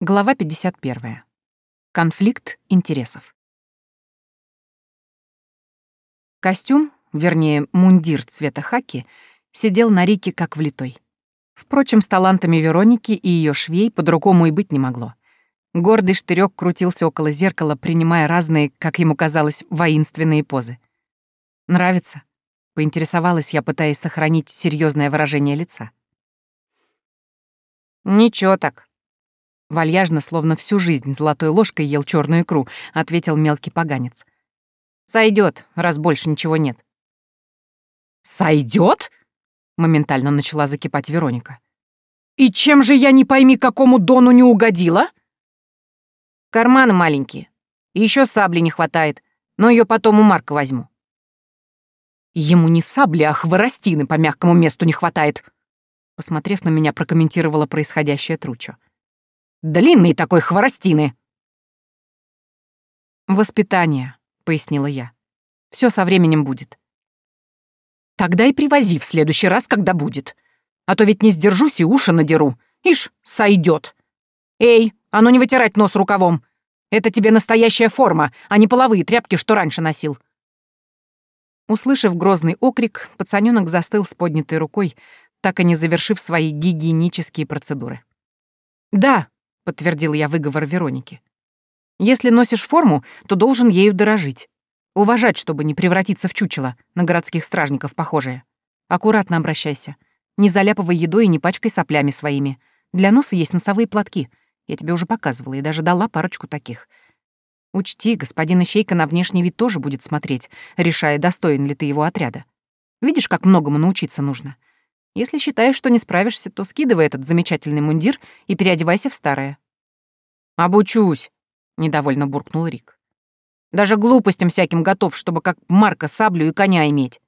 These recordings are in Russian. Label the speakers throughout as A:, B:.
A: Глава 51. Конфликт интересов. Костюм, вернее, мундир цвета хаки, сидел на Рике как влитой. Впрочем, с талантами Вероники и ее швей по-другому и быть не могло. Гордый штырек крутился около зеркала, принимая разные, как ему казалось, воинственные позы. «Нравится?» — поинтересовалась я, пытаясь сохранить серьезное выражение лица.
B: «Ничего так»,
A: Вальяжно, словно всю жизнь золотой ложкой ел черную икру, ответил мелкий поганец.
B: Сойдет, раз больше ничего нет.
A: Сойдет? Моментально начала закипать Вероника. И чем же я не пойми, какому дону не угодила?
B: Карманы маленькие. И еще сабли не хватает, но ее потом у Марка возьму.
A: Ему не сабли, а хворостины по мягкому месту не хватает. Посмотрев на меня, прокомментировала происходящее Тручо. Длинный такой хворостины!» «Воспитание», — пояснила я. Все со временем будет». «Тогда и привози в следующий раз, когда будет. А то ведь не сдержусь и уши надеру. Ишь, сойдет. Эй, а ну не вытирать нос рукавом. Это тебе настоящая форма, а не половые тряпки, что раньше носил». Услышав грозный окрик, пацанёнок застыл с поднятой рукой, так и не завершив свои гигиенические процедуры. «Да», подтвердил я выговор Вероники. Если носишь форму, то должен ею дорожить. Уважать, чтобы не превратиться в чучело, на городских стражников похожее. Аккуратно обращайся. Не заляпывай едой и не пачкай соплями своими. Для носа есть носовые платки. Я тебе уже показывала и даже дала парочку таких. Учти, господин Ищейка на внешний вид тоже будет смотреть, решая, достоин ли ты его отряда. Видишь, как многому научиться нужно. Если считаешь, что не справишься, то скидывай этот замечательный мундир и переодевайся в старое».
B: «Обучусь», — недовольно буркнул Рик. «Даже глупостям всяким готов, чтобы как Марка саблю и коня иметь».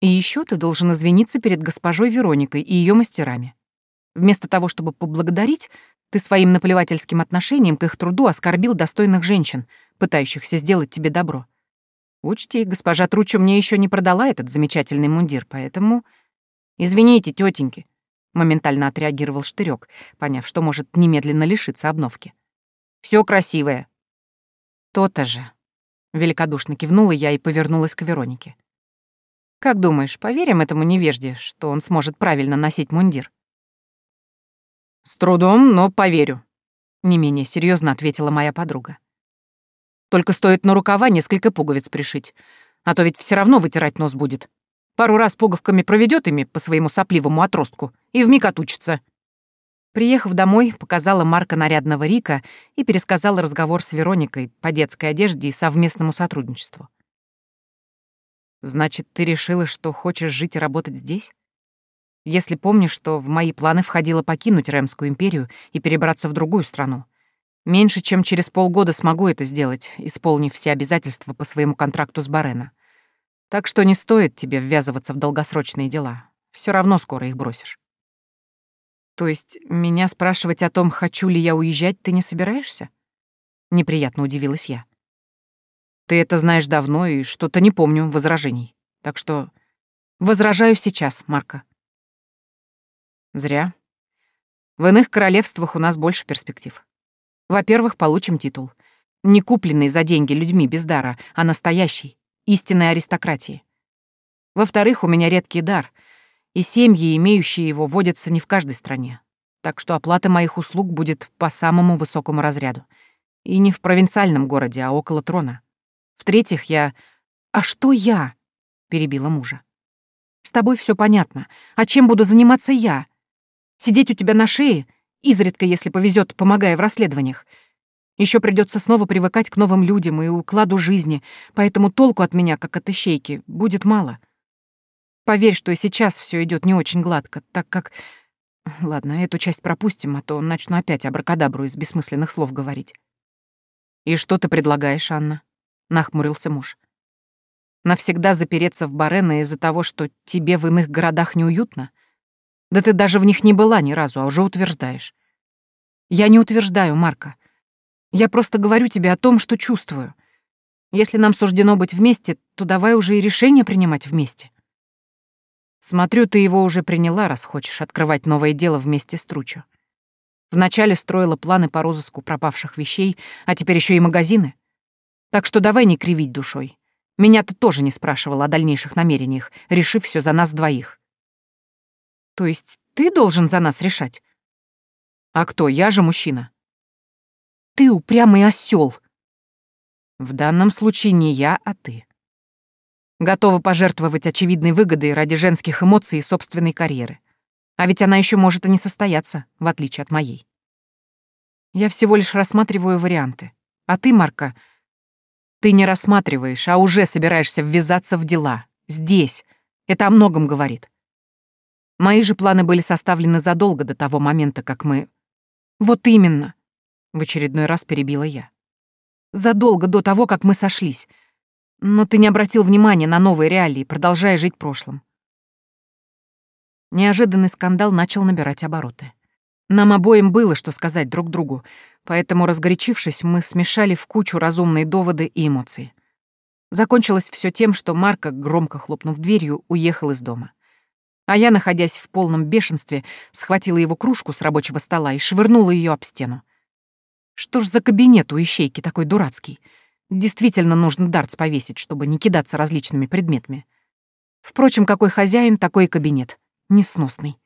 A: «И еще ты должен извиниться перед госпожой Вероникой и ее мастерами. Вместо того, чтобы поблагодарить, ты своим наплевательским отношением к их труду оскорбил достойных женщин, пытающихся сделать тебе добро. Учти, госпожа Тручу мне еще не продала этот замечательный мундир, поэтому...
B: Извините, тетеньки,
A: моментально отреагировал Штырек, поняв, что может немедленно лишиться обновки.
B: Все красивое.
A: То-то же. Великодушно кивнула я и повернулась к Веронике. Как думаешь, поверим этому невежде, что он сможет правильно носить мундир?
B: С трудом, но поверю,
A: не менее серьезно ответила моя подруга. Только стоит на рукава несколько пуговиц пришить. А то ведь все равно вытирать нос будет. Пару раз пуговками проведет ими по своему сопливому отростку и вмиг отучится. Приехав домой, показала Марка нарядного Рика и пересказала разговор с Вероникой по детской одежде и совместному сотрудничеству. «Значит, ты решила, что хочешь жить и работать здесь? Если помнишь, что в мои планы входило покинуть Ремскую империю и перебраться в другую страну, Меньше чем через полгода смогу это сделать, исполнив все обязательства по своему контракту с Барена. Так что не стоит тебе ввязываться в долгосрочные дела. Все равно скоро их бросишь. То есть меня спрашивать о том, хочу ли я уезжать, ты не собираешься? Неприятно удивилась я. Ты это знаешь давно и что-то не помню возражений. Так что возражаю сейчас, Марка. Зря. В иных королевствах у нас больше перспектив. Во-первых, получим титул. Не купленный за деньги людьми без дара, а настоящий, истинной аристократии. Во-вторых, у меня редкий дар, и семьи, имеющие его, водятся не в каждой стране. Так что оплата моих услуг будет по самому высокому разряду. И не в провинциальном городе, а около трона. В-третьих, я... «А что я?» — перебила мужа. «С тобой все понятно. А чем буду заниматься я? Сидеть у тебя на шее изредка, если повезет, помогая в расследованиях. Еще придется снова привыкать к новым людям и укладу жизни, поэтому толку от меня, как от ищейки, будет мало. Поверь, что и сейчас все идет не очень гладко, так как... Ладно, эту часть пропустим, а то начну опять абракадабру из бессмысленных слов говорить. «И что ты предлагаешь, Анна?» — нахмурился муж. «Навсегда запереться в Барена из-за того, что тебе в иных городах неуютно? Да ты даже в них не была ни разу, а уже утверждаешь. Я не утверждаю, Марка. Я просто говорю тебе о том, что чувствую. Если нам суждено быть вместе, то давай уже и решение принимать вместе. Смотрю, ты его уже приняла, раз хочешь открывать новое дело вместе с Тручо. Вначале строила планы по розыску пропавших вещей, а теперь еще и магазины. Так что давай не кривить душой. Меня ты тоже не спрашивал о дальнейших намерениях, решив все за нас двоих. То есть ты должен за нас решать? А кто? Я же мужчина. Ты упрямый осел. В данном случае не я, а ты. Готова пожертвовать очевидной выгодой ради женских эмоций и собственной карьеры. А ведь она еще может и не состояться, в отличие от моей. Я всего лишь рассматриваю варианты. А ты, Марка, ты не рассматриваешь, а уже собираешься ввязаться в дела. Здесь. Это о многом говорит. Мои же планы были составлены задолго до того момента, как мы... Вот именно. В очередной раз перебила я. Задолго до того, как мы сошлись. Но ты не обратил внимания на новые реалии, продолжая жить прошлым. Неожиданный скандал начал набирать обороты. Нам обоим было что сказать друг другу, поэтому, разгорячившись, мы смешали в кучу разумные доводы и эмоции. Закончилось все тем, что Марка, громко хлопнув дверью, уехал из дома. А я, находясь в полном бешенстве, схватила его кружку с рабочего стола и швырнула ее об стену. Что ж за кабинет у ищейки такой дурацкий? Действительно нужно дартс повесить, чтобы не кидаться различными предметами. Впрочем, какой хозяин, такой и кабинет. Несносный.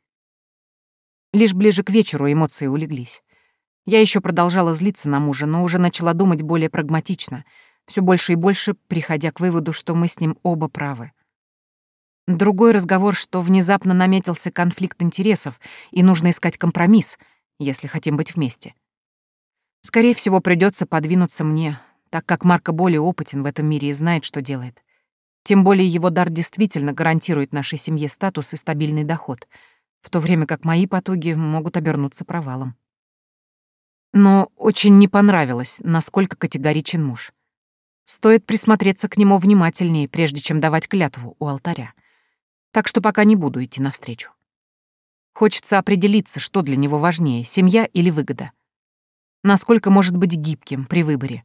A: Лишь ближе к вечеру эмоции улеглись. Я еще продолжала злиться на мужа, но уже начала думать более прагматично, все больше и больше приходя к выводу, что мы с ним оба правы. Другой разговор, что внезапно наметился конфликт интересов, и нужно искать компромисс, если хотим быть вместе. Скорее всего, придется подвинуться мне, так как Марко более опытен в этом мире и знает, что делает. Тем более его дар действительно гарантирует нашей семье статус и стабильный доход, в то время как мои потуги могут обернуться провалом. Но очень не понравилось, насколько категоричен муж. Стоит присмотреться к нему внимательнее, прежде чем давать клятву у алтаря. Так что пока не буду идти навстречу. Хочется определиться, что для него важнее, семья или выгода. Насколько может быть гибким при выборе.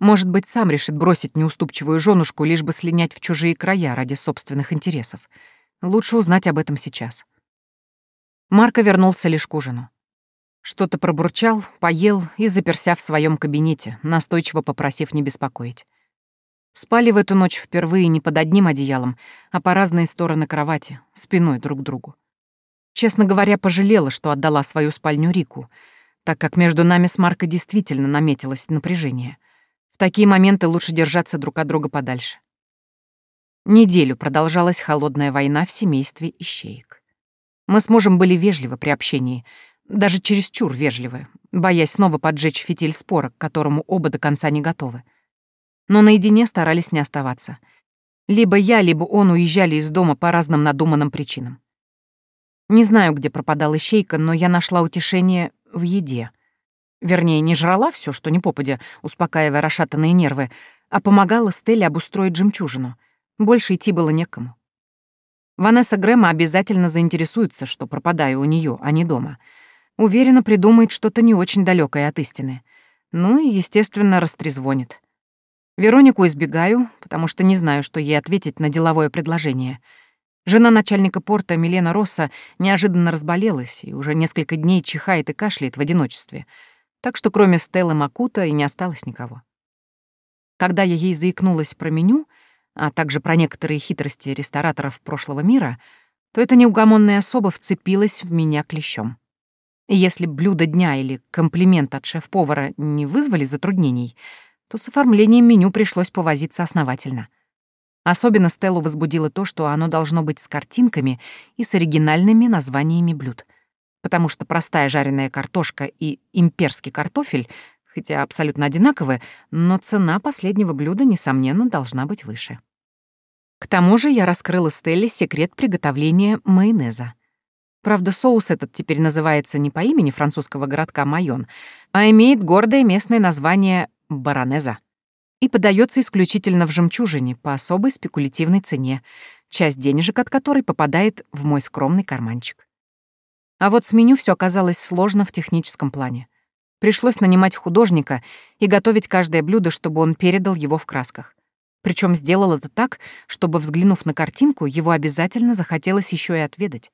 A: Может быть, сам решит бросить неуступчивую женушку, лишь бы слинять в чужие края ради собственных интересов. Лучше узнать об этом сейчас. Марко вернулся лишь к ужину. Что-то пробурчал, поел и заперся в своем кабинете, настойчиво попросив не беспокоить. Спали в эту ночь впервые не под одним одеялом, а по разные стороны кровати, спиной друг к другу. Честно говоря, пожалела, что отдала свою спальню Рику, так как между нами с Марко действительно наметилось напряжение. В такие моменты лучше держаться друг от друга подальше. Неделю продолжалась холодная война в семействе ищеек. Мы с мужем были вежливы при общении, даже чересчур вежливы, боясь снова поджечь фитиль спора, к которому оба до конца не готовы. Но наедине старались не оставаться. Либо я, либо он уезжали из дома по разным надуманным причинам. Не знаю, где пропадала ищейка, но я нашла утешение в еде. Вернее, не жрала все, что не попадя, успокаивая расшатанные нервы, а помогала Стелле обустроить жемчужину. Больше идти было некому. Ванесса Грэма обязательно заинтересуется, что пропадаю у нее, а не дома. Уверена, придумает что-то не очень далекое от истины. Ну и, естественно, растрезвонит. Веронику избегаю, потому что не знаю, что ей ответить на деловое предложение. Жена начальника порта Милена Росса неожиданно разболелась и уже несколько дней чихает и кашляет в одиночестве — так что кроме Стеллы Макута и не осталось никого. Когда я ей заикнулась про меню, а также про некоторые хитрости рестораторов прошлого мира, то эта неугомонная особа вцепилась в меня клещом. И если блюдо дня или комплимент от шеф-повара не вызвали затруднений, то с оформлением меню пришлось повозиться основательно. Особенно Стеллу возбудило то, что оно должно быть с картинками и с оригинальными названиями блюд — потому что простая жареная картошка и имперский картофель, хотя абсолютно одинаковые, но цена последнего блюда, несомненно, должна быть выше. К тому же я раскрыла Стелле секрет приготовления майонеза. Правда, соус этот теперь называется не по имени французского городка Майон, а имеет гордое местное название баронеза и подается исключительно в жемчужине по особой спекулятивной цене, часть денежек от которой попадает в мой скромный карманчик. А вот с меню все оказалось сложно в техническом плане. Пришлось нанимать художника и готовить каждое блюдо, чтобы он передал его в красках. Причем сделал это так, чтобы, взглянув на картинку, его обязательно захотелось еще и отведать.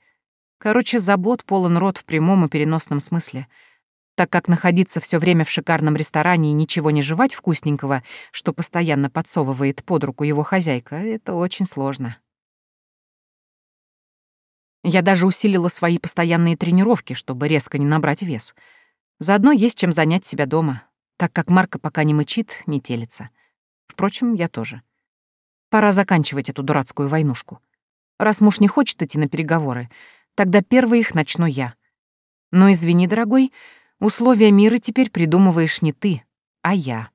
A: Короче, забот полон рот в прямом и переносном смысле. Так как находиться все время в шикарном ресторане и ничего не жевать вкусненького, что постоянно подсовывает под руку его хозяйка, это очень сложно. Я даже усилила свои постоянные тренировки, чтобы резко не набрать вес. Заодно есть чем занять себя дома, так как Марка пока не мычит, не телится. Впрочем, я тоже. Пора заканчивать эту дурацкую войнушку. Раз муж не хочет идти на переговоры, тогда первый их начну я. Но извини, дорогой, условия мира теперь придумываешь не ты, а я.